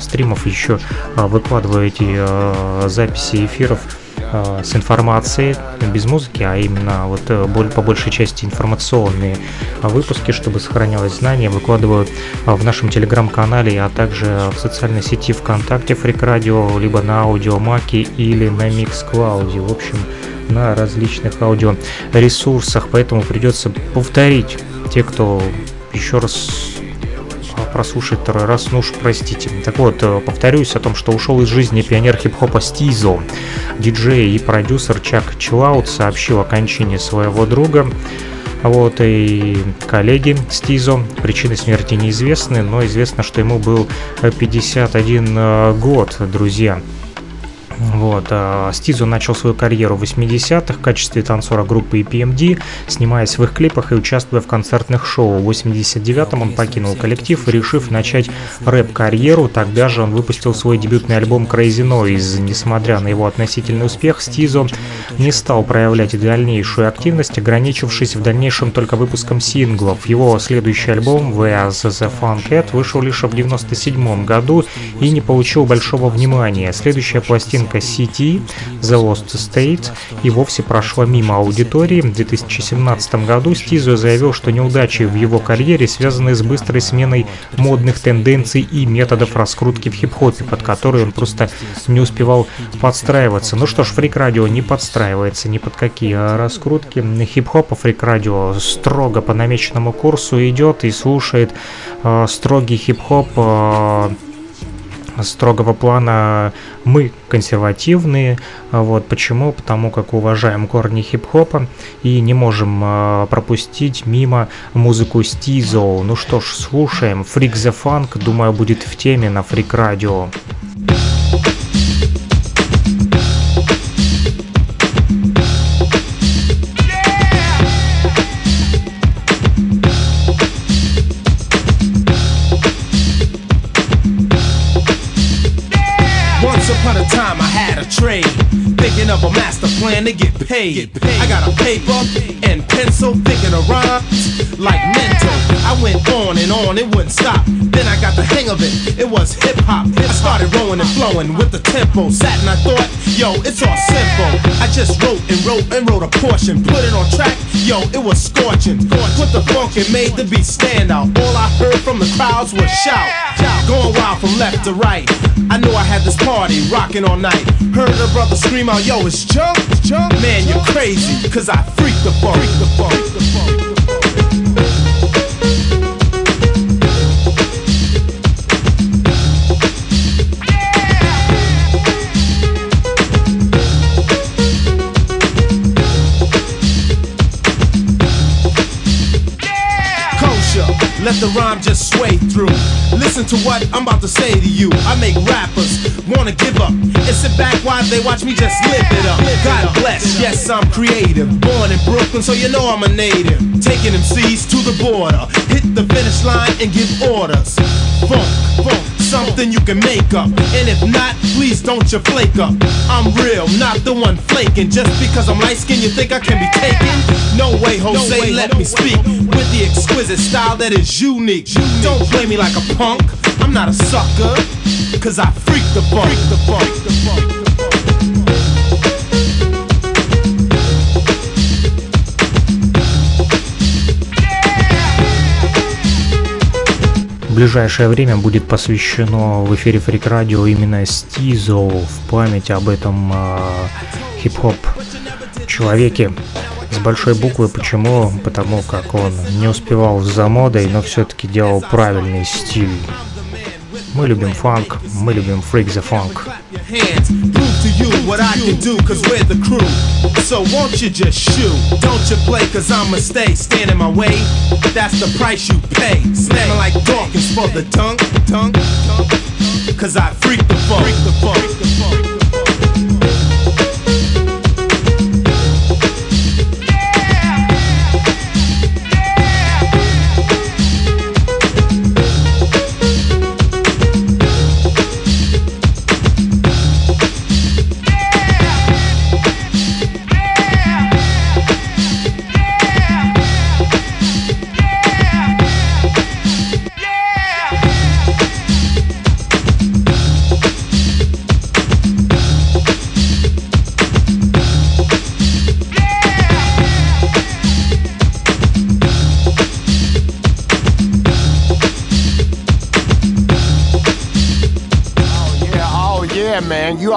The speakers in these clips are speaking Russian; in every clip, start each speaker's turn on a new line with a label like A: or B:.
A: стримов еще выкладываю эти записи эфиров с информацией, без музыки, а именно вот по большей части информационные выпуски, чтобы сохранялось знание, выкладываю в нашем телеграм-канале, а также в социальной сети ВКонтакте Фрик Радио, либо на Аудиомаке или на Миксклауде. В общем, на различных аудиоресурсах, поэтому придется повторить те, кто еще раз прослушать второй раз, ну уж простите. Так вот, э, повторюсь о том, что ушел из жизни пионер хип-хопа Стизо. Диджей и продюсер Чак Чиллаут сообщил о кончине своего друга. Вот и коллеги Стизо. Причины смерти неизвестны, но известно, что ему был 51 э, год, друзья. Вот. А Стизу начал свою карьеру в 80-х в качестве танцора группы EPMD, снимаясь в их клипах и участвуя в концертных шоу. В 89-м он покинул коллектив, решив начать рэп-карьеру. Тогда же он выпустил свой дебютный альбом Crazy Noise. Несмотря на его относительный успех, Стизо не стал проявлять дальнейшую активность, ограничившись в дальнейшем только выпуском синглов. Его следующий альбом Where's the Fun Cat вышел лишь в 97 году и не получил большого внимания. Следующая пластинка пластинка City The Lost State и вовсе прошла мимо аудитории. В 2017 году Стизо заявил, что неудачи в его карьере связаны с быстрой сменой модных тенденций и методов раскрутки в хип-хопе, под которые он просто не успевал подстраиваться. Ну что ж, Фрик Радио не подстраивается ни под какие раскрутки. Хип-хоп Фрик Радио строго по намеченному курсу идет и слушает э, строгий хип-хоп э, строгого плана мы консервативные. Вот почему? Потому как уважаем корни хип-хопа и не можем э, пропустить мимо музыку Стизо. Ну что ж, слушаем. Freak the Funk, думаю, будет в теме на Freak Radio. Thinking of a master plan to get paid. Get paid. I got a paper and pencil, thinking of rhymes like mental. I went on and on, it wouldn't stop. Then I got the hang of it, it was hip hop. I started rolling and flowing with the tempo. Sat and I thought, yo, it's all simple. I just wrote and wrote and wrote a portion. Put it on track, yo, it was scorching. Put the funk and made the beat stand out. All I heard from the crowds was shout. Going wild from left to right. I knew I had this party rocking all night. Heard a brother scream out, yo, it's Chunk, Chunk. Man, you're crazy, cause I freak the funk. Freak the funk. Listen to what I'm about to say to you. I make rappers wanna give up and sit back while they watch me just live it up. God bless, yes, I'm creative. Born in Brooklyn, so you know I'm a native. Taking MCs to the border, hit the finish line and give orders. Funk, funk, something you can make up. And if not, please don't you flake up. I'm real, not the one flaking. Just because I'm light skinned, you think I can be taken? No way, Jose, no way, let no me speak with the exquisite style that is unique. Don't play me like a punk, I'm not a sucker. Cause I freak the funk. Freak the funk. Freak the funk. ближайшее время будет посвящено в эфире Фрик Радио именно Стизо в память об этом э, хип-хоп человеке с большой буквы. Почему? Потому как он не успевал за модой, но все-таки делал правильный стиль. Мы любим фанк, мы любим Freak the Funk. So won't you just shoot? Don't you play, cause I'ma stay, stand in my way. That's the price you pay. Slamming like Dawkins for the tongue, tongue. Cause I freak the funk. Freak the funk.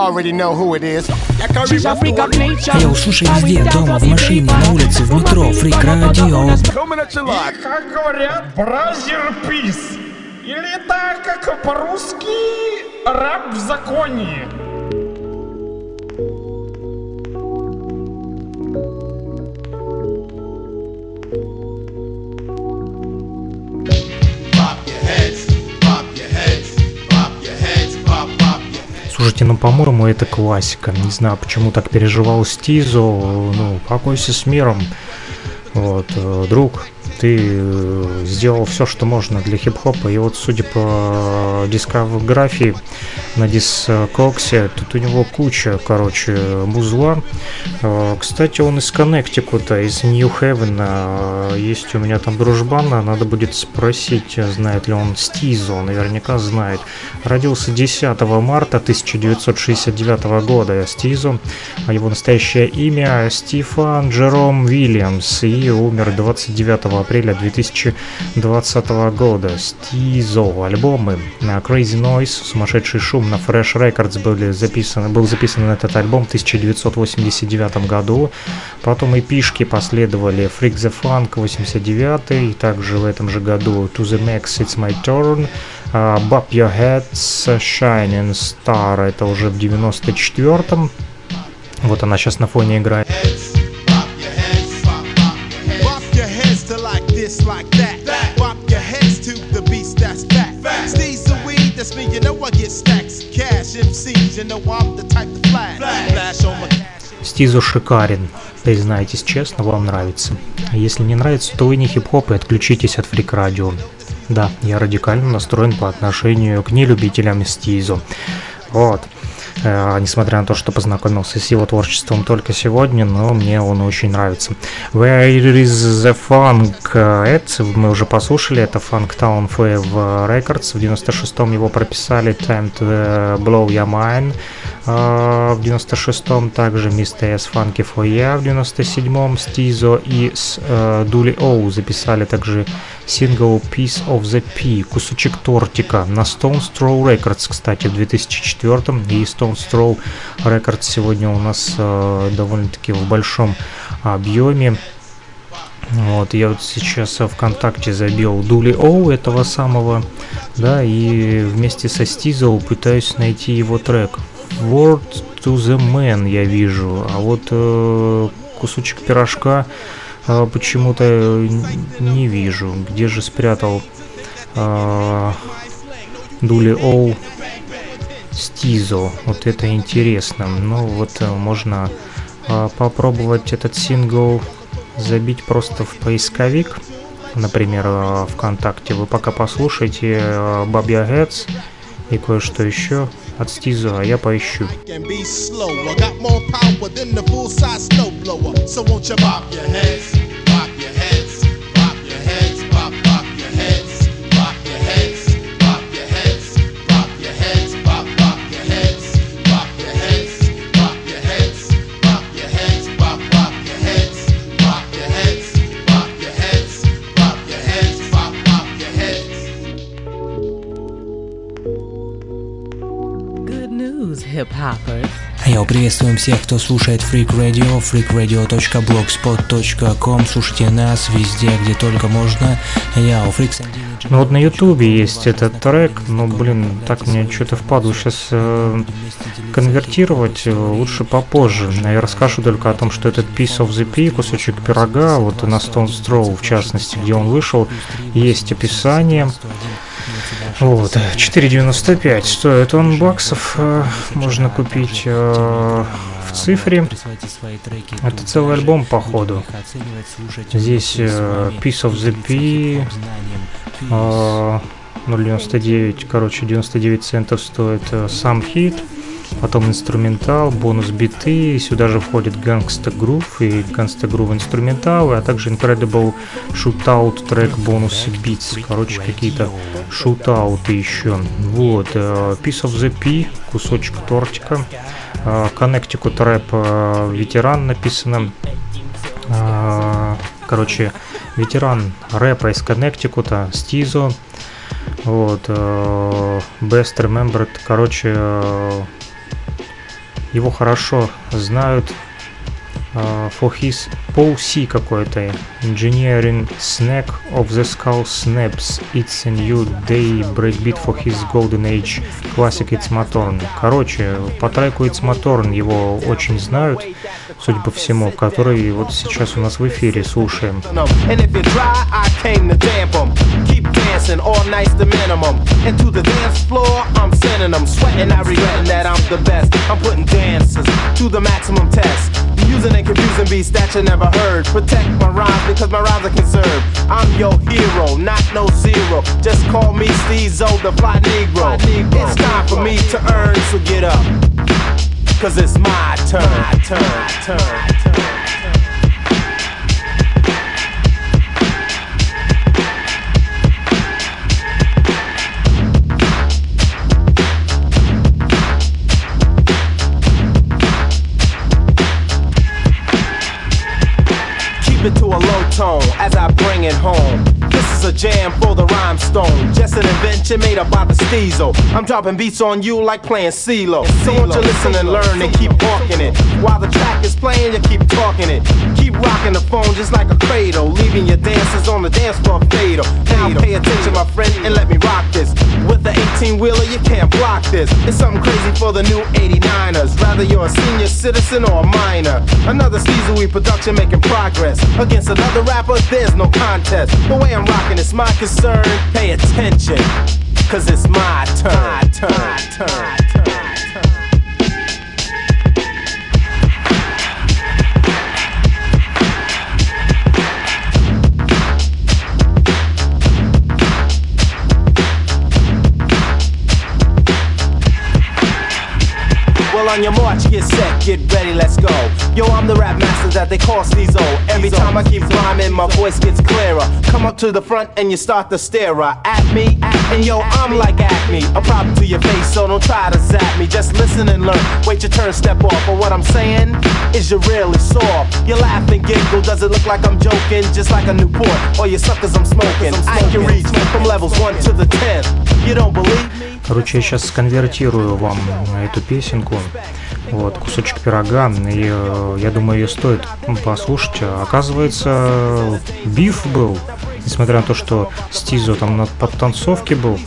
B: Already know who it is.
C: Йоу, слушай везде, дома, в машине, на улице, в метро, фрик радио.
D: И, как говорят, бразер пис. Или так, как по-русски, раб в законе.
A: По-моему, это классика. Не знаю, почему так переживал Стизо. Ну, покойся с миром. Вот, э, друг, ты э, сделал все, что можно для хип-хопа, и вот судя по дискографии на дискоксе, тут у него куча, короче, музла. Э, кстати, он из Коннектикута, из Нью-Хевена. Есть у меня там дружбан, надо будет спросить, знает ли он Стизо, наверняка знает. Родился 10 марта 1969 года Стизо, его настоящее имя Стефан Джером Уильямс, и умер 29 апреля 2020 года. Стизо альбомы на Crazy Noise, сумасшедший шум на Fresh Records были записаны, был записан этот альбом в 1989 году. Потом и пишки последовали Freak the Funk 89 и также в этом же году To the Max It's My Turn, uh, Bob Your Heads, Shining Star это уже в 94-м. Вот она сейчас на фоне играет. Стизу шикарен, признайтесь честно, вам нравится. Если не нравится, то вы не хип-хоп и отключитесь от фрик радио. Да, я радикально настроен по отношению к нелюбителям Стизу. Вот. Э, несмотря на то, что познакомился с его творчеством только сегодня, но мне он очень нравится. Where is the Funk? Это мы уже послушали, это Funk Town Fave Records, в 96-м его прописали Time to Blow Your Mind, э, в 96-м также Mr. S Funky for Ya, в 97-м Стизо и с э, Дули Оу записали также сингл Piece of the P, кусочек тортика на Stone Throw Records, кстати, в 2004 и Stone Throw Records сегодня у нас э, довольно-таки в большом объеме. Вот, я вот сейчас ВКонтакте забил Дули Оу этого самого, да, и вместе со Стизоу пытаюсь найти его трек. Word to the Man я вижу, а вот э, кусочек пирожка а, почему-то не вижу. Где же спрятал а, Дули Оу Стизо? Вот это интересно. Ну вот э, можно а, попробовать этот сингл забить просто в поисковик. Например, а, ВКонтакте. Вы пока послушайте Бабья Heads и кое-что еще от Стизу, а я поищу. So won't you bop your heads?
C: Приветствуем всех, кто слушает Freak Radio, freakradio.blogspot.com. Слушайте нас везде, где только можно. Йоу, Freaks
A: ну вот на ютубе есть этот трек, но, блин, так мне что-то впадло сейчас э, конвертировать, э, лучше попозже. Я расскажу только о том, что этот Piece of the P, кусочек пирога, вот на Stone Throw, в частности, где он вышел, есть описание. Вот, 4,95 стоит он баксов, э, можно купить э, в цифре. Это целый альбом, походу. Здесь э, Piece of the P, 0,99, короче, 99 центов стоит сам хит потом инструментал, бонус биты, сюда же входит Gangsta Groove и Gangsta Groove инструментал, а также Incredible Shootout трек бонус Beats, короче, какие-то шутауты еще. Вот, uh, Piece of the P, кусочек тортика, Connecticut Rap uh, ветеран написано, uh, короче, ветеран рэпа из Коннектикута, Стизо, вот, Best Remembered, короче, его хорошо знают uh, for his C какой-то Engineering Snack of the Skull Snaps It's a New Day Breakbeat for his Golden Age Classic It's Motorn короче по треку It's Motorn его очень знают судя по всему который вот сейчас у нас в эфире слушаем dancing all nights the minimum. And to the dance floor, I'm sending them. Sweating, I regretting that I'm the best. I'm putting dancers to the maximum test. Using and confusing beats that you never heard. Protect my rhymes because my rhymes are conserved. I'm your hero, not no zero. Just call me Steezo, the fly Negro. It's time for me to earn, so get up. Cause it's my turn, turn, turn, turn. It to a low tone as I bring it home. This is a jam for the rhymestone. Just an invention made up by the Steezo. I'm dropping beats on you like playing CeeLo. So won't you listen and learn and keep walking it. While the track is playing, you keep talking it. Keep rocking the phone just like a cradle. Leaving your dancers on the dance floor fatal. Now pay attention, my friend, and let me rock this. With 18 wheeler, you can't block this. It's something crazy for the new 89ers. Rather you're a senior citizen or a minor. Another Steezo production making progress. Against another rapper, there's no contest. The way I'm rocking is my concern. Pay attention, cause it's my turn. turn, turn, on your march, get set, get ready, let's go. Yo, I'm the rap master that they call Steezo. Every time I keep rhyming, my voice gets clearer. Come up to the front and you start to stare at me. And yo, I'm like Acme, a problem to your face, so don't try to zap me. Just listen and learn. Wait your turn, step off. But what I'm saying is you're really soft. You laugh and giggle, does it look like I'm joking? Just like a Newport, or you suckers I'm smoking. I can reach from levels 1 to the 10. You don't believe me? Короче, я сейчас сконвертирую вам эту песенку. Вот, кусочек пирога. И э, я думаю, ее стоит послушать. Оказывается, биф был. Несмотря на то, что Стизо там на подтанцовке был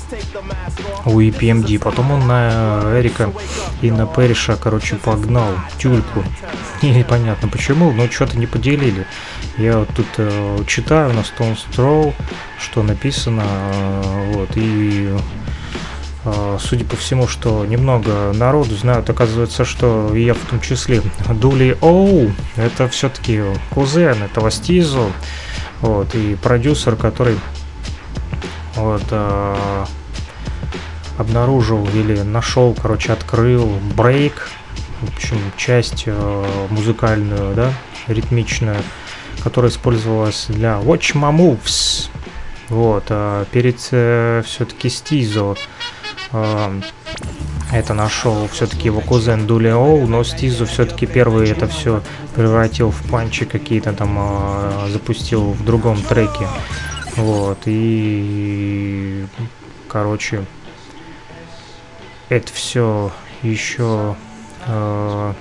A: у EPMD. Потом он на Эрика и на Периша, короче, погнал тюльку. Непонятно почему, но что-то не поделили. Я вот тут э, читаю на Stone Throw, что написано, э, вот, и судя по всему, что немного народу знают, оказывается, что я в том числе. Дули Оу, это все-таки кузен этого Стизу, вот, и продюсер, который вот, э, обнаружил или нашел, короче, открыл брейк, в общем, часть э, музыкальную, да, ритмичную, которая использовалась для Watch My Moves, вот, а перед э, все-таки Стизо это нашел все-таки его кузен Дули Оу, но Стизу все-таки первый это все превратил в панчи какие-то там, э, запустил в другом треке. Вот, и, короче, это все еще э,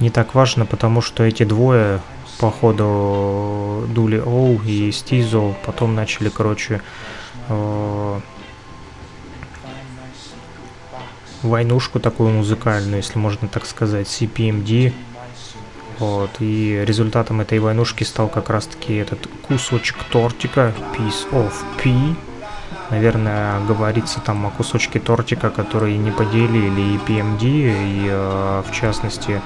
A: не так важно, потому что эти двое, походу, Дули Оу и Стизу, потом начали, короче, э, войнушку такую музыкальную, если можно так сказать, CPMD. Вот, и результатом этой войнушки стал как раз-таки этот кусочек тортика, Piece of P. Наверное, говорится там о кусочке тортика, который не поделили и PMD, и э, в частности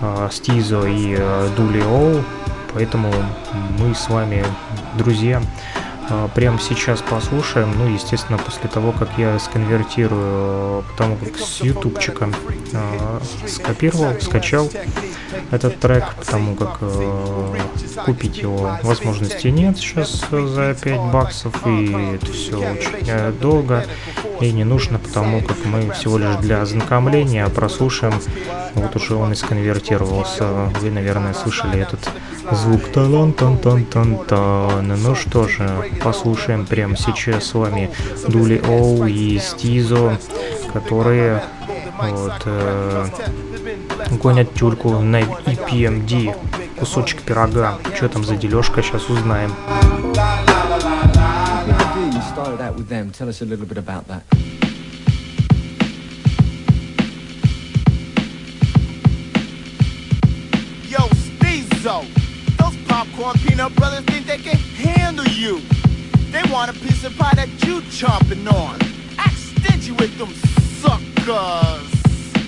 A: э, Стизо и э, Дули Оу. Поэтому мы с вами, друзья, прямо сейчас послушаем. Ну, естественно, после того, как я сконвертирую, потому как с ютубчика э, скопировал, скачал этот трек, потому как э, купить его возможности нет сейчас за 5 баксов, и это все очень э, долго и не нужно, потому как мы всего лишь для ознакомления прослушаем. Вот уже он и сконвертировался. Вы, наверное, слышали этот звук. Талан тан тан тан тан Ну что же, послушаем прямо сейчас с вами Дули Оу и Стизо, которые Вот, э, гонят тюльку на EPMD, кусочек пирога. Что там за дележка, сейчас узнаем.
E: Yo, Steezo, those popcorn peanut brothers think they can handle you. They want a piece of pie that you chomping on. Act stingy with them suckers.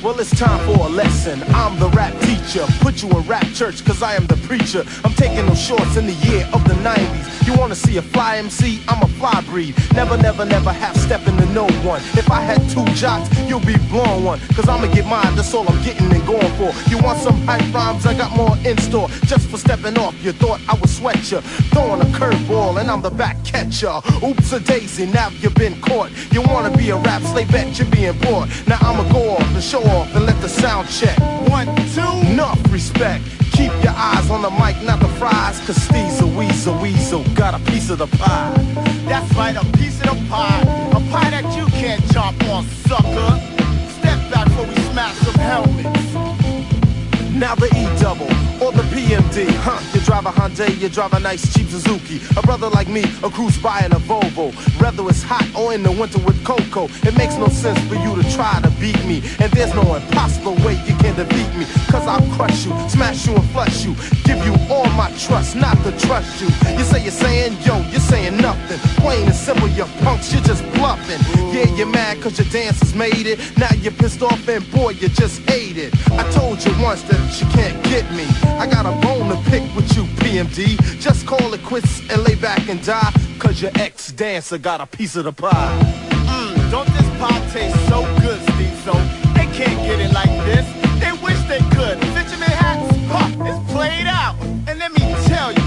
E: Well, it's time for a lesson. I'm the rap teacher. Put you in rap church, cause I am the preacher. I'm taking those shorts in the year of the 90s. You wanna see a fly MC? I'm a fly breed. Never, never, never half stepping no one. If I had two jocks, you'll be blowing one. Cause I'ma get mine, that's all I'm getting and going for. You want some hype rhymes? I got more in store. Just for stepping off, you thought I would sweat you. Throwing a curveball, and I'm the back catcher. Oops a daisy, now you've been caught. You wanna be a rap slave, bet you're being bored. Now I'ma go off and show off and let the sound check. One, two, enough respect. Keep your eyes on the mic, not the fries. Cause Steve's a weasel, weasel, got a piece of the pie. That's right, a piece of the pie. Pie that you can't chomp on, sucker. Step back before we smash some helmets. Now the E double or the PMD, huh? You drive a Hyundai, you drive a nice cheap Suzuki. A brother like me, a cruise by in a Volvo. Whether it's hot or in the winter with cocoa, it makes no sense for you to try to beat me. And there's no impossible way you can defeat me. Cause I'll crush you, smash you and flush you. Give you all my trust, not to trust you. You say you're saying, yo, you're saying nothing. Plain and simple, you punks, you're just bluffing. Yeah, you're mad cause your dancers made it. Now you're pissed off and boy, you just hate it. I told you once that you can't get me. I got a bone to pick with you, PMD. Just call it quits and lay back and die. Cause your ex dancer got a piece of the pie. Mmm, don't this pie taste so good, Steve? So they can't get it like this. They wish they could. Fisherman hats, huh, it's played out. And let me tell you,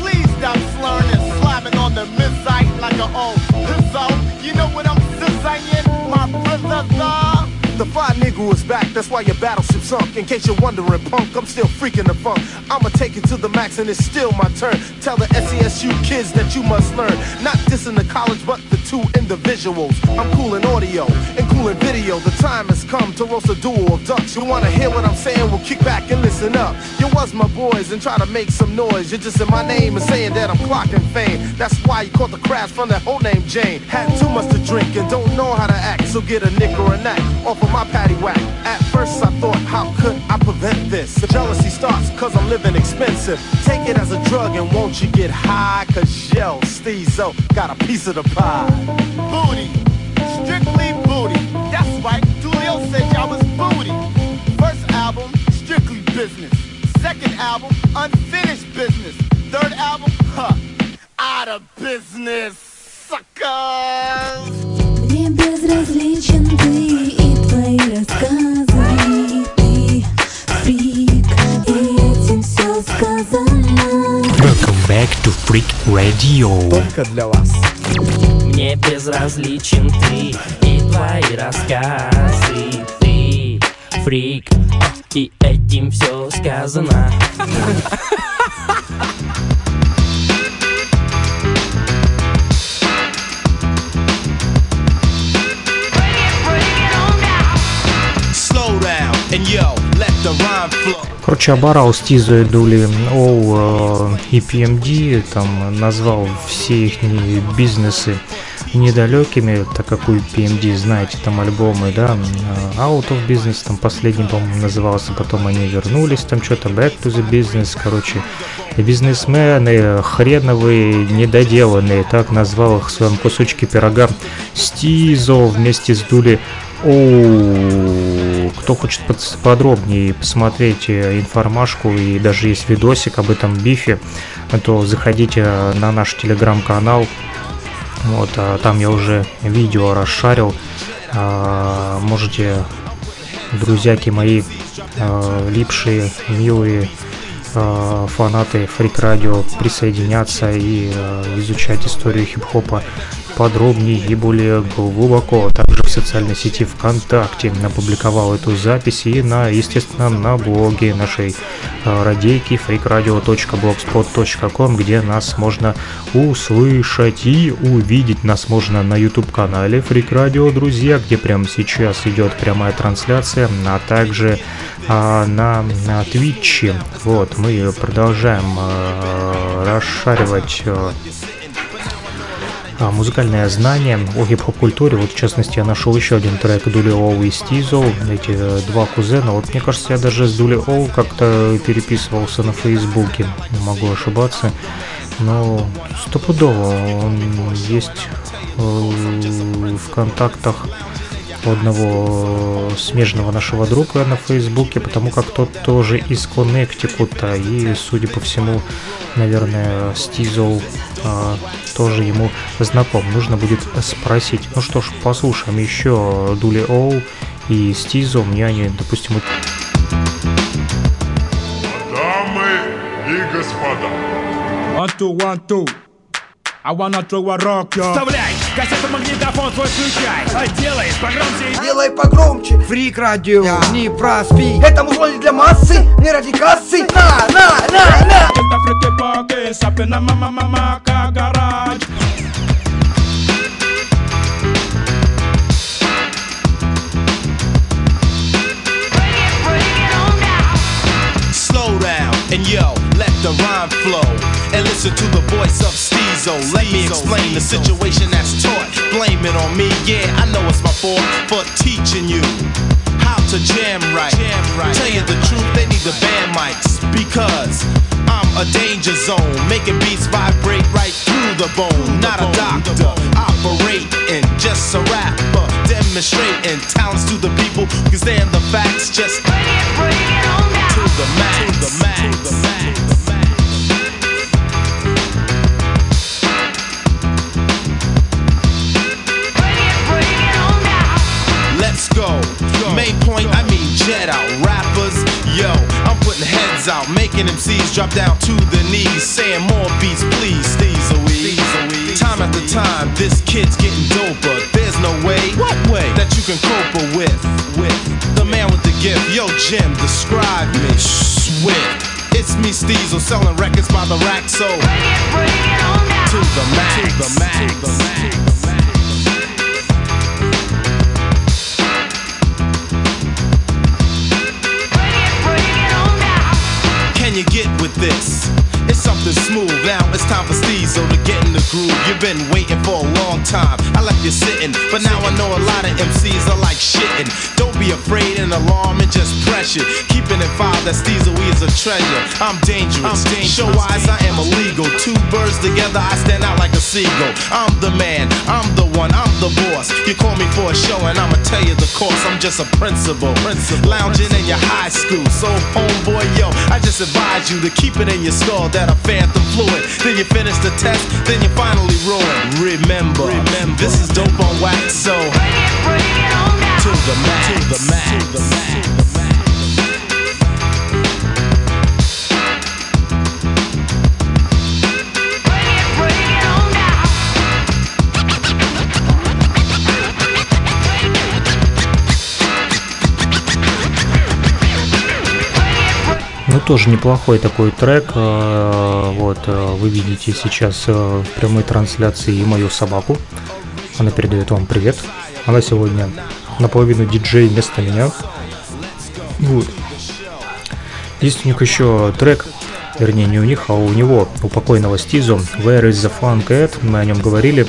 E: please stop slurring and slapping on the midsite like an old pizzo. You know what I'm saying, my brother? The fly nigga is back, that's why your battleship sunk. In case you're wondering, punk, I'm still freaking the funk. I'ma take it to the max and it's still my turn. Tell the SESU kids that you must learn. Not dissing the college, but the two individuals. I'm cool in audio and cool in video. The time has come to roast a duel of ducks. You wanna hear what I'm saying? Well, kick back and listen up. You was my boys and try to make some noise. You're just in my name and saying that I'm clocking fame. That's why you caught the crash from that whole name Jane. Had too much to drink and don't know how to act. So get a nick or a knack off of my patty whack. At first I thought, how could I prevent this? The jealousy starts cause I'm living expensive. Take it as a drug and won't you get high? Cause yo, Steezo got a piece of the pie. Booty, strictly booty. That's right, Tulio said y'all was booty. First album, strictly business. Second album, unfinished business. Third album, huh, out of business. Suckers!
F: Мне безразличен ты и твои рассказы
C: Back to Freak Radio.
G: Только для вас.
H: Мне безразличен ты и твои рассказы Ты фрик, и этим все сказано
A: Короче, оборал Стизу и Дули Оу и PMD, там назвал все их бизнесы недалекими, так как у PMD, знаете, там альбомы, да, Out of Business, там последний, по-моему, назывался, потом они вернулись, там что-то Back to the Business, короче, бизнесмены хреновые, недоделанные, так назвал их в своем кусочке пирога Стизо вместе с Дули Оу, кто хочет под- подробнее посмотреть э, информашку и даже есть видосик об этом бифе, то заходите на наш телеграм-канал. Вот, а там я уже видео расшарил. А, Можете, друзьяки мои, а, липшие, милые а, фанаты Фрик Радио присоединяться и а, изучать историю хип-хопа подробнее и более глубоко. Также в социальной сети ВКонтакте опубликовал эту запись и на, естественно, на блоге нашей э, радейки freakradio.blogspot.com, где нас можно услышать и увидеть. Нас можно на YouTube-канале Freak Radio, друзья, где прямо сейчас идет прямая трансляция, а также а, на, на Twitch. Вот, мы продолжаем а, расшаривать а, а, музыкальное знание о хип-хоп культуре. Вот, в частности, я нашел еще один трек Дули Оу и Стизо, эти э, два кузена. Вот, мне кажется, я даже с Дули Оу как-то переписывался на Фейсбуке, не могу ошибаться. Но стопудово он есть э, в контактах одного смежного нашего друга на Фейсбуке, потому как тот тоже из Коннектикута, и, судя по всему, наверное, Стизл а, тоже ему знаком. Нужно будет спросить. Ну что ж, послушаем еще Дули Оу и Стизо. Мне они, допустим,
I: Дамы и господа,
J: One, two, one, two. I wanna throw a rock, yo.
K: Вставляй кассету, магнитофон свой включай. А Делай погромче и
L: Делай погромче. Фрик радио, не проспи. Это музло не для массы, не ради кассы. На, на, на, на.
J: Get the freaky pockets up in the
E: rhyme flow. And listen to the voice of Steezo. Let me explain the situation that's taught. Blame it on me, yeah, I know it's my fault for teaching you how to jam right. Tell you the truth, they need the band mics because I'm a danger zone, making beats vibrate right through the bone. Not a doctor, operating, just a rapper, demonstrating talents to the people can stand the facts. Just to the max, to the max, to the max. Point, I mean jet out. Rappers, yo, I'm putting heads out, making MCs drop down to the knees, saying more beats, please, these a we. Time after time, this kid's getting doper. There's no way, what way, that you can cope with. With the man with the gift, yo, Jim, describe me. Swift. It's me, Steezel, selling records by the rack, so to the max, to the max, to the max. Can this? Something smooth. Now it's time for Steezo to get in the groove. You've been waiting for a long time. I left you sitting, but now I know a lot of MCs are like shitting. Don't be afraid and alarm and just pressure. Keeping it five that Steezo is a treasure. I'm dangerous. I'm dangerous. Show wise, I am illegal. Two birds together, I stand out like a seagull. I'm the man. I'm the one. I'm the boss. You call me for a show and I'ma tell you the course. I'm just a principal. Principal. Lounging in your high school. So homeboy, yo, I just advise you to keep it in your skull that a phantom fluid. Then you finish the test, then you finally ruin. Remember, remember, this is dope on wax, so to the max, to the max, to the max.
A: Тоже неплохой такой трек. э, Вот, э, вы видите сейчас э, в прямой трансляции и мою собаку. Она передает вам привет. Она сегодня наполовину диджей вместо меня. Вот. Есть у них еще трек, вернее не у них, а у него, у покойного Стизо, Where is the Funk at? Мы о нем говорили.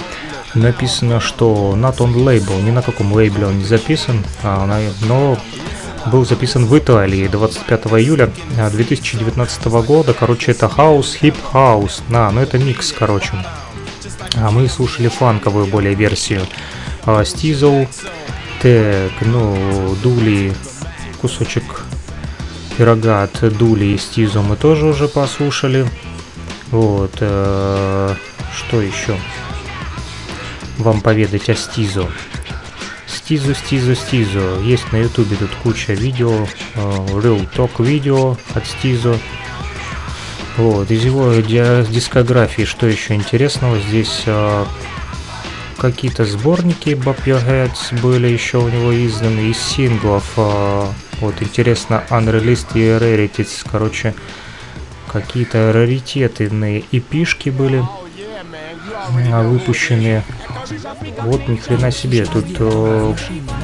A: Написано, что not on label, ни на каком лейбле он не записан, а но был записан в Италии 25 июля а, 2019 года. Короче, это хаус, хип-хаус. На, ну это микс, короче. А мы слушали фанковую более версию. А, Стизл, так, ну, Дули, кусочек пирога от Дули и Стизо мы тоже уже послушали. Вот, э, что еще вам поведать о Стизо? Стизо, Стизо, Стизо. Есть на ютубе тут куча видео, э, Real Talk видео от Стизо. Вот, из его ди- дискографии, что еще интересного, здесь э, какие-то сборники Bob Your Heads были еще у него изданы из синглов. А, вот интересно, Unreleased и Rarities. Короче, какие-то раритетные эпишки были а, выпущенные. Вот ни хрена себе, тут э,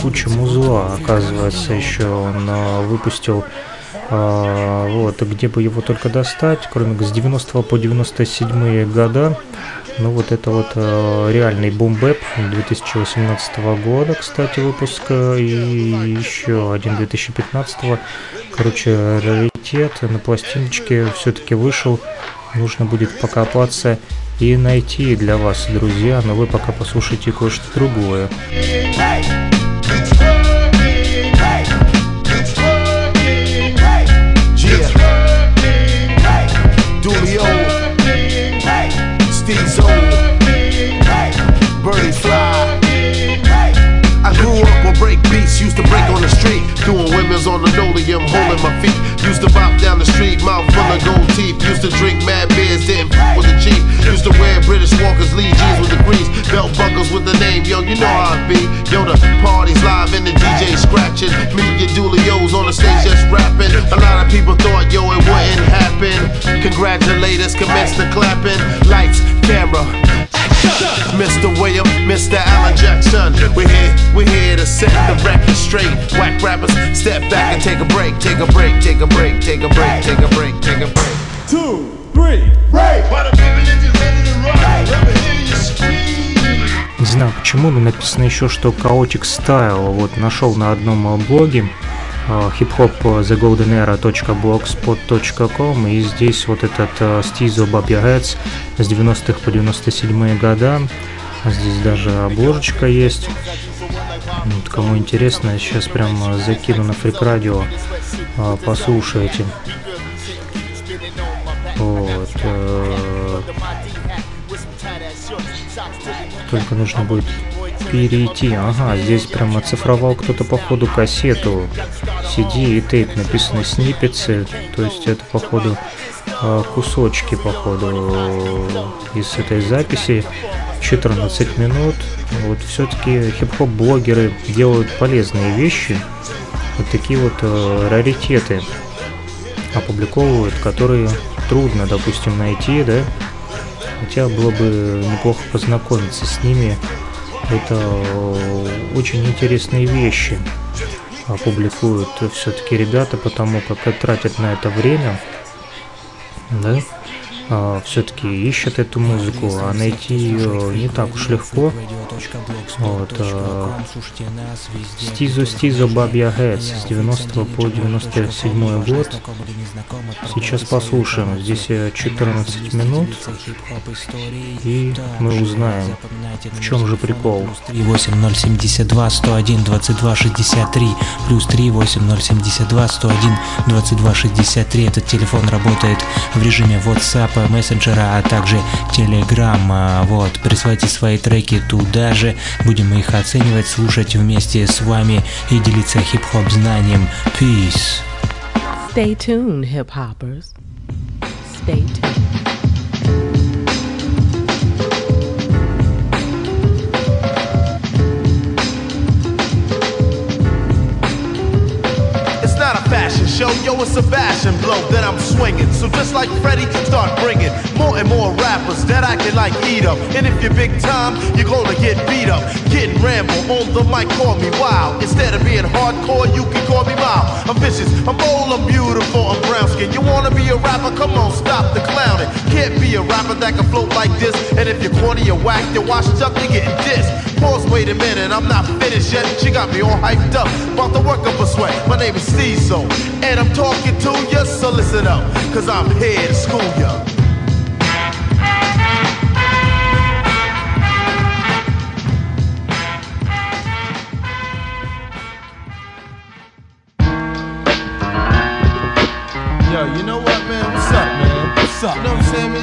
A: куча музла, оказывается, еще он э, выпустил. Э, вот, где бы его только достать, кроме с 90 по 97 года. Ну вот это вот э, реальный бумбэп 2018 года, кстати, выпуска, и еще один 2015. Короче, раритет на пластиночке все-таки вышел. Нужно будет покопаться и найти для вас, друзья, но вы пока послушайте кое-что другое.
M: used to break on the street, doing women's on linoleum, holding my feet. Used to bop down the street, mouth full of gold teeth. Used to drink mad beers, didn't f with the chief. Used to wear British Walkers, Lee jeans with the grease, belt buckles with the name. Yo, you know how it be. Yo, the parties live and the DJ scratching. Me and Dulios on the stage just rapping. A lot of people thought, yo, it wouldn't happen. Congratulate us, commence the clapping. Lights, camera, Mr. William, Mr. Alan Jackson. We're here, we're here to set the record straight. Whack rappers, step back and take a break, take a break, take a break, take a break, take a break, take a break.
N: Two, three, break.
A: Не знаю почему, но написано еще, что Chaotic Style. Вот нашел на одном блоге hip-hop thegoldenera.blogspot.com и здесь вот этот Stizo Bobby Heads с 90-х по 97-е года. Здесь даже обложечка есть. Вот, кому интересно, сейчас прям закину на фрик радио, послушайте. Вот. Э, только нужно будет перейти. Ага, здесь прям оцифровал кто-то походу кассету. CD и тейп написаны сниппетсы. То есть это походу а, кусочки походу из этой записи. 14 минут. Вот все-таки хип-хоп блогеры делают полезные вещи. Вот такие вот э, раритеты опубликовывают, которые трудно, допустим, найти, да. Хотя было бы неплохо познакомиться с ними это очень интересные вещи опубликуют все-таки ребята, потому как тратят на это время, да, а, все-таки ищут эту музыку, а найти ее не так уж легко. Вот, а, Стизо Стизо Бабья Heads с 90 по 97 год. Сейчас послушаем. Здесь 14 минут. И мы узнаем, в чем же прикол.
C: 38072 101 22 63 плюс 38072 101 22 63 Этот телефон работает в режиме WhatsApp мессенджера, а также Telegram. Вот, присылайте свои треки туда же, будем их оценивать, слушать вместе с вами и делиться хип-хоп знанием. Peace.
O: Stay tuned, hip-hoppers. Stay tuned.
B: Fashion show, yo, it's a fashion blow that I'm swinging. So just like Freddie, start bringing more and more rappers that I can like eat up. And if you're big time, you're gonna get beat up. Getting ramble on the mic, call me wild. Instead of being hardcore, you can call me mild. I'm vicious, I'm bold, I'm beautiful, I'm brown skin. You wanna be a rapper? Come on, stop the clowning. Can't be a rapper that can float like this. And if you're corny or whack, you're washed up, you're getting dissed. Pause, wait a minute, I'm not finished yet. She got me all hyped up, about to work up a sweat. My name is Cecil, and I'm talking to you, so listen up, cause I'm here to school ya.
E: Yo, you know what, man? What's up, man? What's up? You know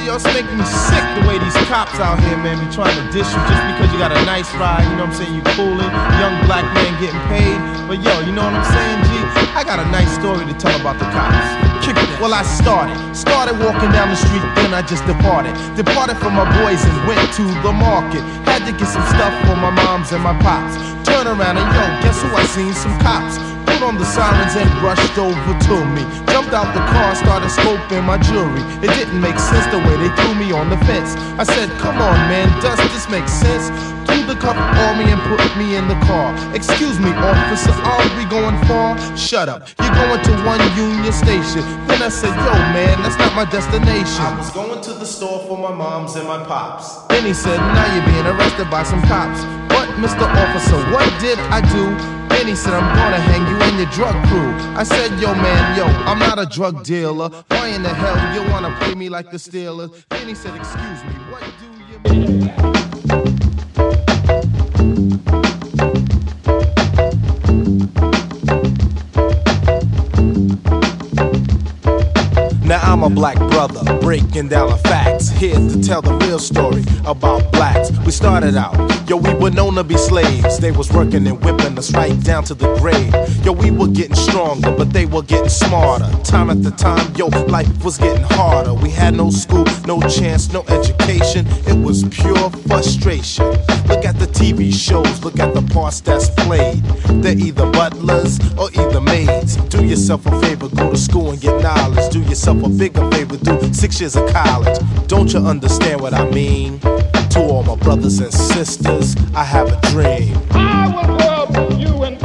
E: Yo, it's making me sick the way these cops out here, man, be trying to dish you just because you got a nice ride. You know what I'm saying? You coolin', young black man getting paid. But yo, you know what I'm saying, G? I got a nice story to tell about the cops. Kick it. Well, I started. Started walking down the street, then I just departed. Departed from my boys and went to the market. Had to get some stuff for my moms and my pops. Turn around and yo, guess who I seen? Some cops. Put on the sirens and rushed over to me. Jumped out the car, started scoping my jewelry. It didn't make sense the way they threw me on the fence. I said, come on, man, does this make sense? Threw the cup on me and put me in the car. Excuse me, officer, are we going far? Shut up, you're going to one Union Station. Then I said, yo, man, that's not my destination. I was going to the store for my moms and my pops. Then he said, now you're being arrested by some cops. But, Mr. Officer, what did I do? Then he said, I'm gonna hang you and your drug crew. I said, yo, man, yo, I'm not a drug dealer. Why in the hell you wanna play me like the Steelers? Then he said, excuse me, what do you mean? Now I'm a black brother, breaking down the facts. Here to tell the real story about blacks. We started out, yo, we were known to be slaves. They was working and whipping us right down to the grave. Yo, we were getting stronger, but they were getting smarter. Time after time, yo, life was getting harder. We had no school, no chance, no education. It was pure frustration. Look at the TV shows, look at the parts that's played. They're either butlers or either maids. Do yourself a favor, go to school and get knowledge. Do yourself a bigger favor, do six years of college. Don't you understand what I mean? To all my brothers and sisters, I have a dream.
D: I out with you and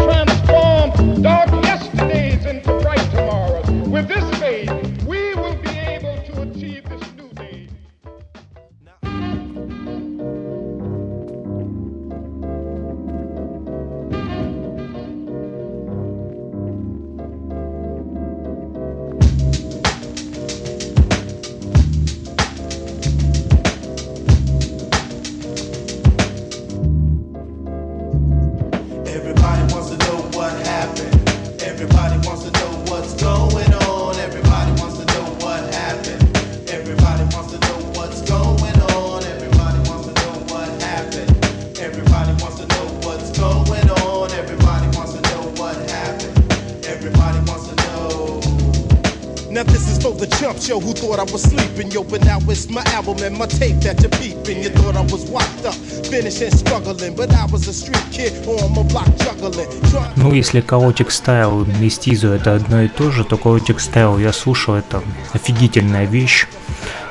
E: Now this is for the chumps, yo, who thought I was sleeping, yo, but now it's my album and my tape that you're peeping. You thought I was wiped up, finished and struggling, but I was a street kid on my block juggling.
A: Ну, если Chaotic Style и Стизу это одно и то же, то Chaotic Style я слушал, это офигительная вещь.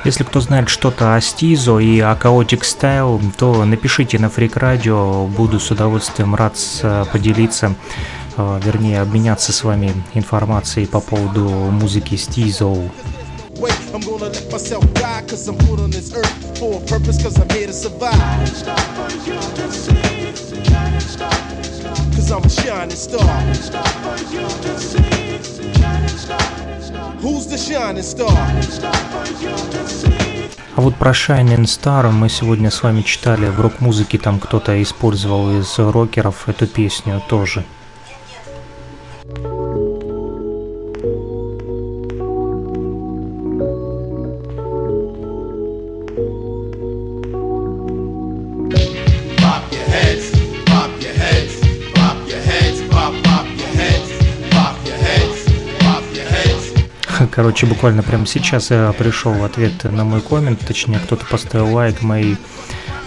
A: Если кто знает что-то о Стизо и о Chaotic Style, то напишите на Freak Radio, буду с удовольствием рад поделиться, э, вернее обменяться с вами информацией по поводу музыки Стизо.
E: Wait, I'm gonna let myself die cause I'm put on this earth for a purpose cause I'm here to survive. Cause I'm a shining star. Who's the shining star?
A: А вот про Shining Star мы сегодня с вами читали в рок-музыке, там кто-то использовал из рокеров эту песню тоже. Короче, буквально прямо сейчас я пришел в ответ на мой коммент, точнее кто-то поставил лайк моей,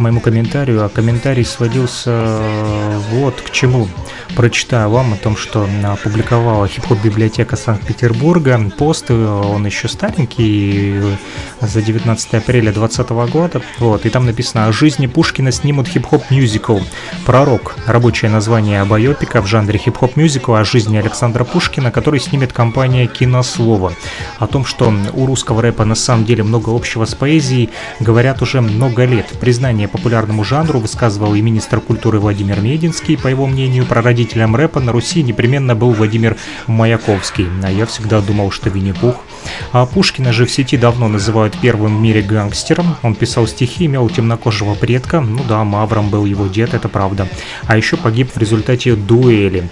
A: моему комментарию, а комментарий сводился э, вот к чему. Прочитаю вам о том, что опубликовала хип-хоп библиотека Санкт-Петербурга пост, э, он еще старенький, э, за 19 апреля 2020 года, вот, и там написано «О жизни Пушкина снимут хип-хоп мюзикл. Пророк. Рабочее название байопика в жанре хип-хоп мюзикла о жизни Александра Пушкина, который снимет компания «Кинослово». О том, что у русского рэпа на самом деле много общего с поэзией, говорят уже много лет. Признание популярному жанру высказывал и министр культуры Владимир Мединский. По его мнению, прародителем рэпа на Руси непременно был Владимир Маяковский. А я всегда думал, что Винни-Пух. А Пушкина же в сети давно называют первым в мире гангстером. Он писал стихи, имел темнокожего предка. Ну да, Мавром был его дед, это правда. А еще погиб в результате дуэли.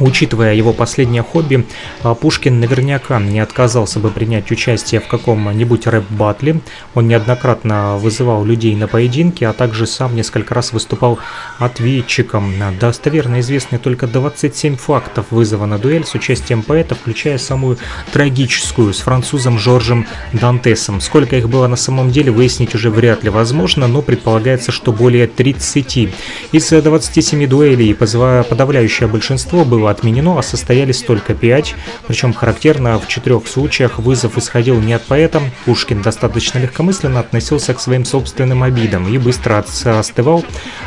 A: Учитывая его последнее хобби, а, Пушкин наверняка не отказался бы принять участие в каком-нибудь рэп-батле. Он неоднократно вызывал людей на поединки, а также сам несколько раз выступал ответчиком. Достоверно известны только 27 фактов вызова на дуэль с участием поэта, включая самую трагическую с французом Жоржем Дантесом. Сколько их было на самом деле, выяснить уже вряд ли возможно, но предполагается, что более 30. Из 27 дуэлей подавляющее большинство было отменено, а состоялись только 5. Причем характерно, в четырех случаях вызов исходил не от поэта. Пушкин достаточно легкомысленно относился к своим собственным обидам и быстро остывал,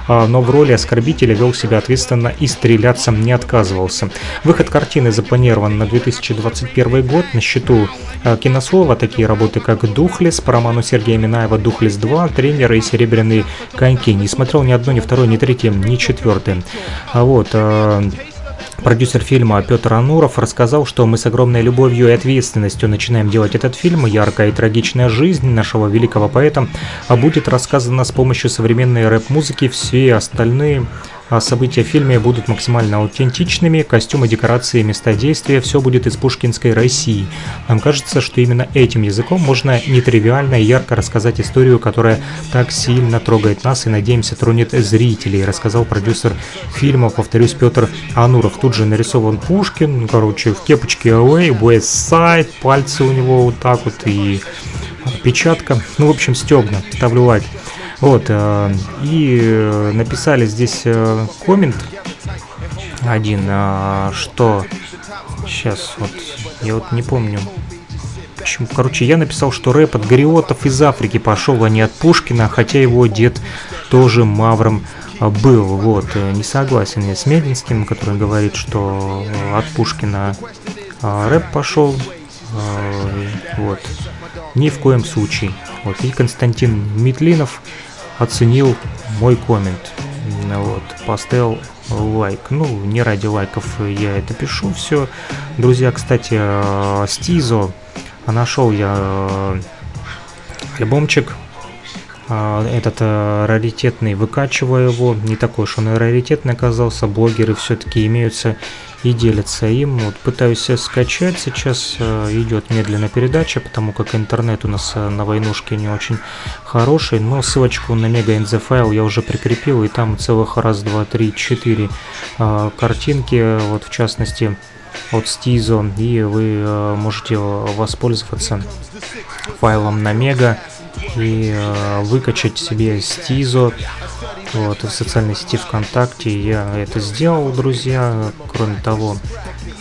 A: а, но в роли оскорбителя вел себя ответственно и стреляться не отказывался. Выход картины запланирован на 2021 год. На счету а, кинослова такие работы, как «Духлес» по роману Сергея Минаева «Духлес 2», «Тренеры» и «Серебряные коньки». Не смотрел ни одно, ни второе, ни третье, ни четвертое. А вот... А, Продюсер фильма Петр Ануров рассказал, что мы с огромной любовью и ответственностью начинаем делать этот фильм. Яркая и трагичная жизнь нашего великого поэта будет рассказана с помощью современной рэп-музыки. Все остальные а события в фильме будут максимально аутентичными, костюмы, декорации, места действия, все будет из пушкинской России. Нам кажется, что именно этим языком можно нетривиально и ярко рассказать историю, которая так сильно трогает нас и, надеемся, тронет зрителей, рассказал продюсер фильма, повторюсь, Петр Ануров. Тут же нарисован Пушкин, короче, в кепочке Away, West пальцы у него вот так вот и печатка. Ну, в общем, стебно. Ставлю лайк. Вот, э, и э, написали здесь э, коммент один, что сейчас вот, я вот не помню, почему, короче, я написал, что рэп от Гориотов из Африки пошел, а не от Пушкина, хотя его дед тоже мавром был, вот, не согласен я с Мединским, который говорит, что от Пушкина рэп пошел, вот, ни в коем случае. Вот, и Константин Митлинов оценил мой коммент. Вот, поставил лайк. Ну, не ради лайков я это пишу все. Друзья, кстати, э, Стизо нашел я э, альбомчик э, этот раритетный, выкачиваю его, не такой уж он и раритетный оказался, блогеры все-таки имеются и делятся им. Вот пытаюсь скачать. Сейчас, э, идет медленная передача, потому как интернет у нас э, на войнушке не очень хороший, но ссылочку на мега файл я уже прикрепил, и там целых раз, два, три, четыре э, картинки, вот в частности от Стизо, и вы можете воспользоваться файлом на мега и выкачать себе Стизо вот, в социальной сети ВКонтакте я это сделал, друзья. Кроме того,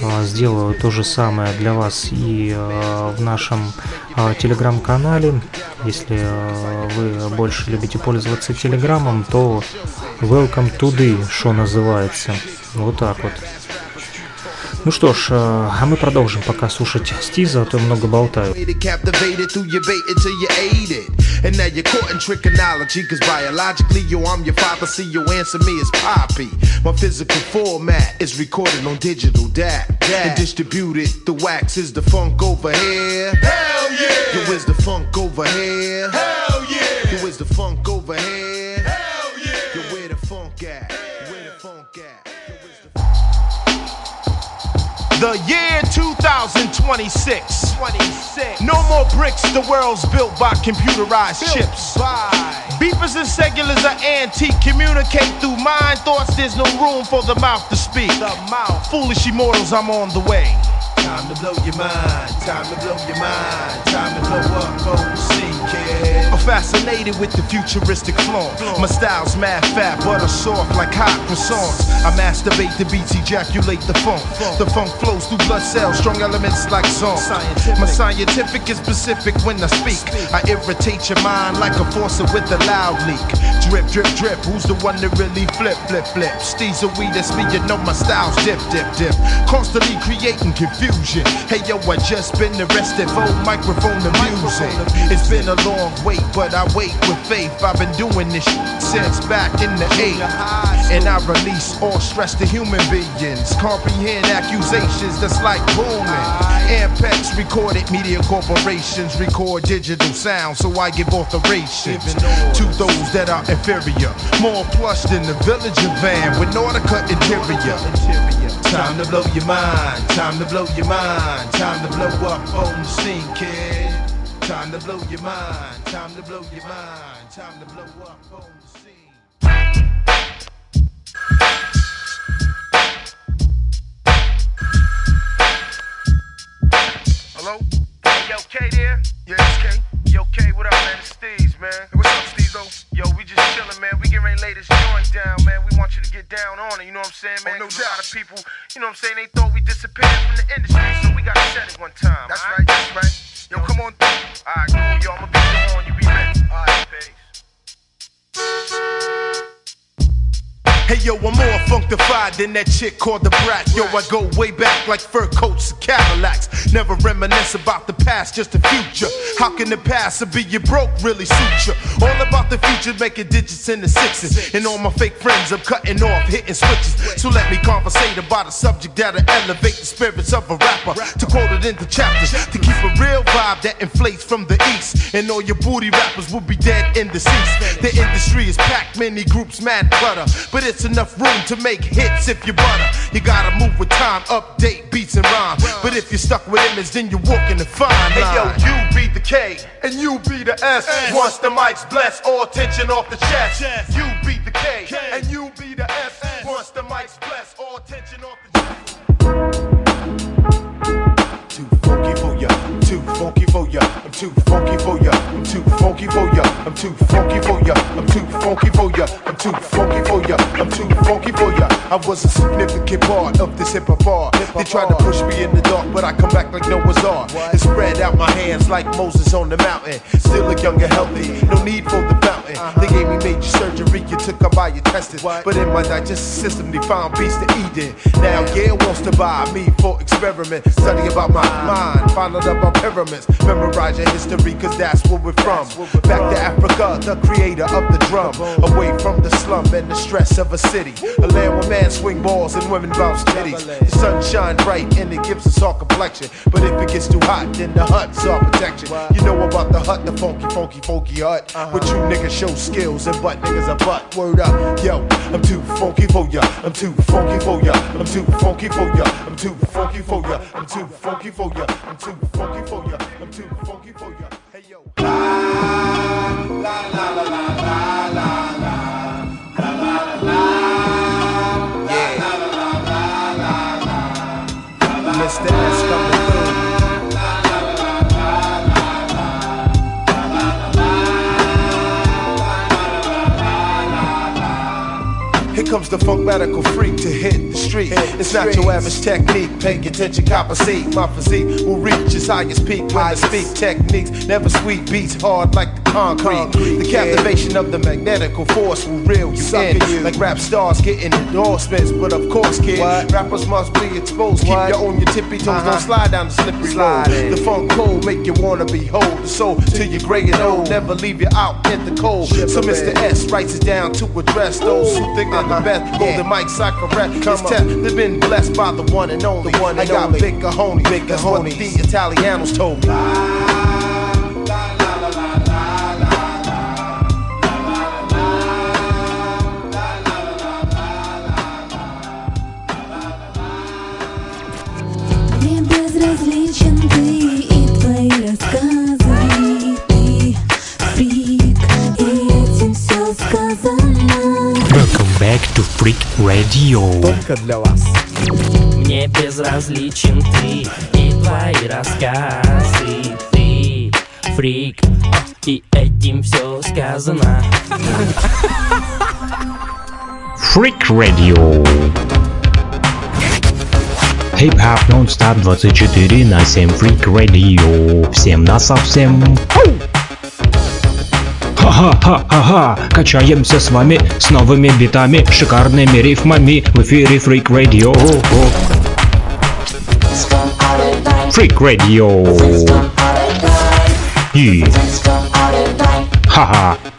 A: а, сделаю то же самое для вас и а, в нашем а, телеграм-канале. Если вы больше любите пользоваться телеграмом, то welcome today, что называется. Вот так вот. Ну что ж, а мы продолжим пока слушать Стиза, а то много болтаю. And now you're caught in trichonology, cause biologically, yo, I'm your father, see your answer me is Poppy. My physical format is recorded on digital DAT and distributed. The wax is the funk over here. Hell yeah! Yo, is the funk over here? Hell yeah! Yo, is the funk over here? The year 2026. 26. No more bricks, the world's built by computerized built chips. By. Beepers and cellulars are antique, communicate through mind thoughts. There's no room for the mouth to speak. The mouth. Foolish immortals, I'm on the way. Time to blow your mind, time to blow your mind, time to blow up, OC, kid fascinated with the futuristic flaunt. My style's mad fat, butter soft like hot croissants. I masturbate the beats, ejaculate the funk. The funk flows through blood cells, strong elements like song. My scientific is specific when I speak. I irritate your mind like a faucet with a loud leak. Drip, drip, drip. Who's the one that really flip, flip, flip? Steez a weed, that's me. You know my style's dip, dip, dip. Constantly creating confusion. Hey yo, I just been arrested for microphone abusing. It's been a long wait, but I wait with faith. I've been doing this since back in the 80s. And I release all stress to human beings. Comprehend accusations that's like booming. Ampex recorded media corporations record digital sound, so I give authorizations to those that are inferior. More plush than the village of van with Nautica interior.
E: Time to blow your mind, time to blow your mind, time to blow up on the scene, kid. Time to blow your mind, time to blow your mind, time to blow up on the scene.
P: Hello? Hey, yo, K there? Yeah, it's K. Yo, K, what up, man? It's Steve's, man. Hey, what's up, Steve, though? Yo, we just chillin', man. We getting ready to lay this joint down, man. We want you to get down on it, you know what I'm saying, man?
E: Oh, no
P: 'Cause a lot of people, you know what I'm saying, they thought we disappeared from the industry, so we gotta set it one time.
E: That's
P: all
E: right, that's right.
P: I go, yo, I'm a
E: Hey yo, I'm more funkified than that chick called the brat. Yo, I go way back like fur coats and Cadillacs. Never reminisce about the past, just the future. How can the past be you broke really suit you? All about the future, making digits in the sixes. And all my fake friends, I'm cutting off, hitting switches. So let me conversate about a subject that'll elevate the spirits of a rapper. To quote it into chapters, to keep a real vibe that inflates from the east. And all your booty rappers will be dead in the deceased. The industry is packed, many groups, mad clutter. But it's enough room to make hits if you butter. You gotta move with time, update beats and rhyme. But if you're stuck with image, then you're walking the fine line.
P: Hey, yo, you be the K, and you be the S. Once the mic's blessed, all tension off the chest. You be the K, and you be the S. Once the mic's blessed, all tension off the chest.
E: too funky for ya. I'm too funky for ya. I'm too funky for ya. I'm too funky for ya. I'm too funky for ya. I'm too funky for ya. I'm too funky for ya. I'm too funky for ya. I was a significant part of this hip hop art. They tried to push me in the dark, but I come back like Noah's Ark and spread out my hands like Moses on the mountain. Still look young and healthy. No need for the fountain. They gave me major surgery. You took up by your tested. But in my digestive system, they found beast to eat in. Now Gail wants to buy me for experiment. Study about my mind, find out about pyramids. Memorize your history, cause that's where we're from. Back to Africa, the creator of the drum. Away from the slum and the stress of a city. A land where men swing balls and women bounce titties. The sun shine bright and it gives us all complexion. But if it gets too hot, then the hut's our protection. You know about the hut, the funky, funky, funky hut. Uh-huh. But you niggas show skills and butt niggas a butt. Word up, yo, I'm too funky for ya. I'm too funky for ya. I'm too funky for ya. I'm too funky for ya. I'm too funky for ya. I'm too funky for ya. I'm too funky for ya. Hey yo. Mr. S coming through. Here comes the funk medical freak to hit the street. It's not your average technique. Pay attention, copper seat. My physique will reach its highest peak when I speak techniques. Never sweet beats hard like the concrete. The captivation of the magnetical force will reel you in. Like rap stars getting endorsements. But of course, kid, rappers must be exposed. Keep you on your tippy toes. Don't slide down the slippery road. The funk cold make you wanna behold the soul till you're gray and old. Never leave you out in the cold. So Mr. S writes it down to address those who think they're the best. Golden mics I correct. It's. They've been blessed by the one and only. one I got big cojones. Big That's what the Italianos told me.
C: back to Freak Radio.
G: Только для вас.
H: Мне безразличен ты и твои рассказы Ты фрик, и этим все сказано
C: Freak Radio. Хип-хап нон-стоп 24 на 7 Freak Radio. Всем на совсем. Ха-ха-ха-ха-ха, качаемся с вами с новыми битами, шикарными рифмами в эфире Freak Radio. Freak Radio. И... Ха-ха.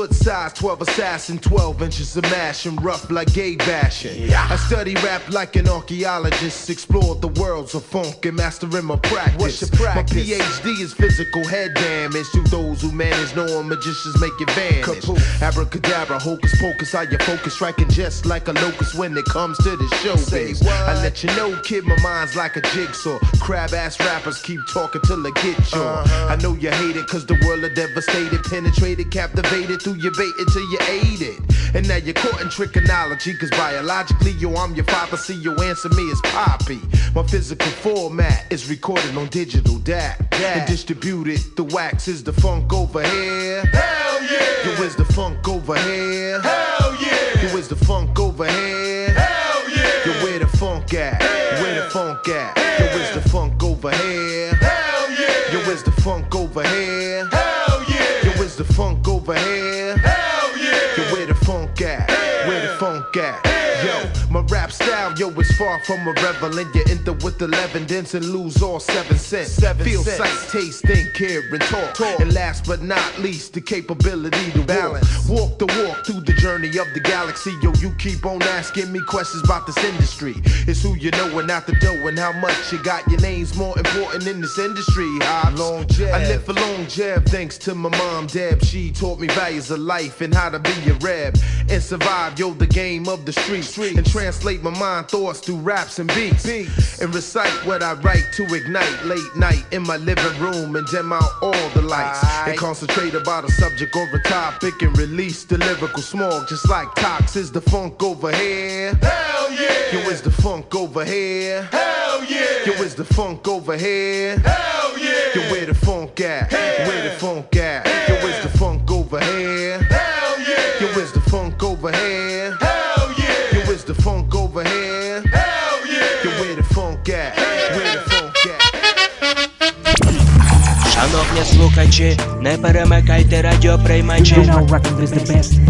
E: Foot size, 12 assassin, 12 inches of mash and rough like gay bashing. I study rap like an archaeologist, explored the worlds of funk and mastering my practice.
L: What's your practice?
E: My PhD is physical head damage to those who manage knowing magicians make it vanish. Abracadabra, hocus pocus, how you focus, striking just like a locust when it comes to the show.
L: Say what?
E: I let you know, kid, my mind's like a jigsaw. Crab ass rappers keep talking till they get you.
L: Uh-huh.
E: I know you hate it, cause the world are devastated, penetrated, captivated through your bait until you ate it. And now you're caught in trigonology, cause biologically, yo, I'm your father, see you answer me as Poppy. My physical format is recorded on digital DAC and distributed. The wax is the funk over here.
P: Hell yeah!
E: Yo, is the funk over here?
P: Hell yeah!
E: Yo, is the funk over here?
P: Hell yeah!
E: Yo, where the funk at? Where the funk at? Yo, is the funk over here? Yo, is far from irrelevant. You enter with 11 dents and lose all seven cents.
L: Seven
E: Feel,
L: cents.
E: sight, taste, think, hear, and talk.
L: Talk.
E: And last but not least, the capability to
L: Balance.
E: Walk. walk the walk through the journey of the galaxy. Yo, you keep on asking me questions about this industry. It's who you know and not the dough and how much you got. Your name's more important in this industry. Hobbs.
L: Long Jeff.
E: I live for long Jeff thanks to my mom, Deb. She taught me values of life and how to be a reb and survive, yo, the game of the street. street. And translate my mind thoughts through raps and beats. And recite what I write to ignite late night in my living room and dim out all the lights. And concentrate about a subject or a topic and release the lyrical smog just like Tox is the funk over here.
P: Hell yeah!
E: Yo, is the funk over here?
P: Hell yeah!
E: Yo, is the funk over here?
P: Hell yeah!
E: Yo, where the funk at? Where the funk at? Yo, is the funk over here?
H: Шановні слухачі, не перемикайте радіоприймачі.
C: You know